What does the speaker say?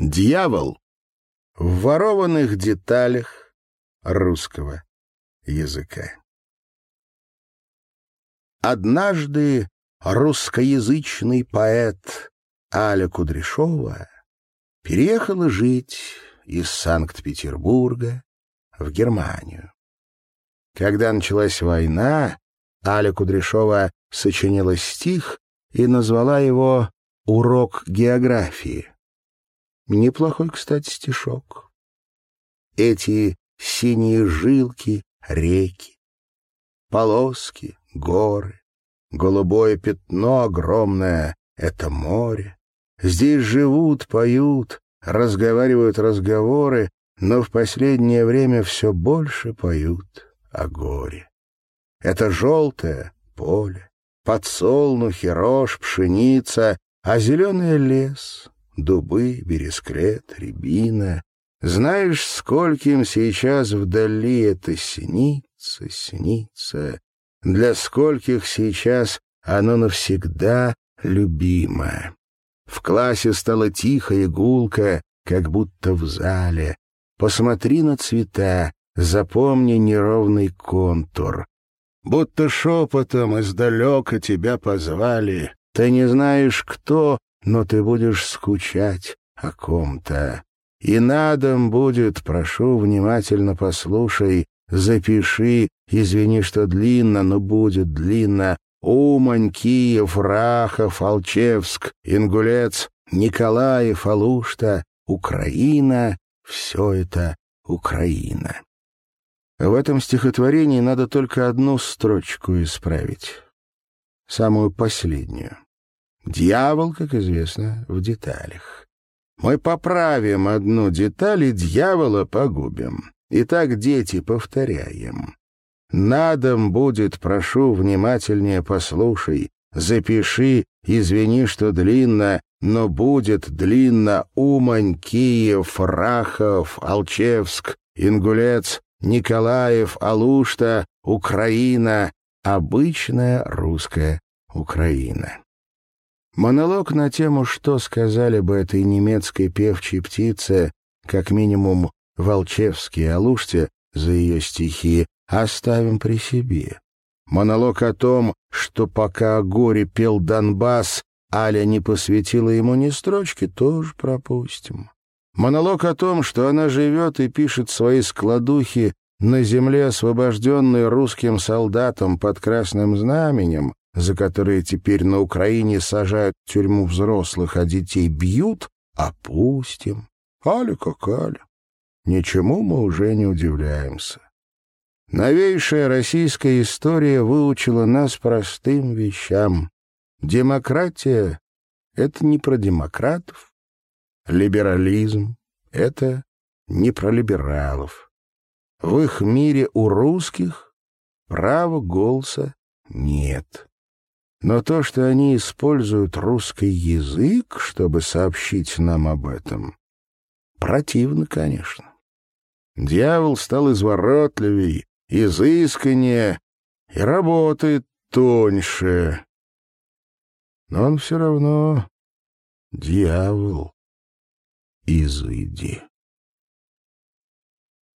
Дьявол в ворованных деталях русского языка. Однажды русскоязычный поэт Аля Кудряшова переехала жить из Санкт-Петербурга в Германию. Когда началась война, Аля Кудряшова сочинила стих и назвала его «Урок географии». Неплохой, кстати, стишок. Эти синие жилки — реки, полоски — горы, голубое пятно огромное — это море. Здесь живут, поют, разговаривают разговоры, но в последнее время все больше поют о горе. Это желтое поле, подсолнухи, рожь, пшеница, а зеленый лес, дубы, бересклет, рябина. Знаешь, скольким сейчас вдали это снится, снится, для скольких сейчас оно навсегда любимо. В классе стало тихо и гулко, как будто в зале. Посмотри на цвета, запомни неровный контур. Будто шепотом издалека тебя позвали. Ты не знаешь, кто, но ты будешь скучать о ком-то. И на дом будет, прошу, внимательно послушай, запиши, извини, что длинно, но будет длинно, Умань, Киев, Рахов, Алчевск, Ингулец, Николаев, Алушта, Украина — все это Украина. В этом стихотворении надо только одну строчку исправить, самую последнюю. Дьявол, как известно, в деталях. Мы поправим одну деталь и дьявола погубим. Итак, дети, повторяем. На дом будет, прошу, внимательнее послушай. Запиши, извини, что длинно, но будет длинно Умань, Киев, Рахов, Алчевск, Ингулец, Николаев, Алушта, Украина, обычная русская Украина. Монолог на тему, что сказали бы этой немецкой певчей птице, как минимум Волчевский и Алуште за ее стихи, оставим при себе. Монолог о том, что пока о горе пел Донбасс, Аля не посвятила ему ни строчки, тоже пропустим. Монолог о том, что она живет и пишет свои складухи на земле, освобожденной русским солдатом под красным знаменем, за которые теперь на Украине сажают в тюрьму взрослых, а детей бьют, опустим. Аля как Аля. Ничему мы уже не удивляемся. Новейшая российская история выучила нас простым вещам. Демократия — это не про демократов. Либерализм — это не про либералов. В их мире у русских права голоса нет. Но то, что они используют русский язык, чтобы сообщить нам об этом, противно, конечно. Дьявол стал изворотливей, изысканнее и работает тоньше. Но он все равно дьявол. Изыди.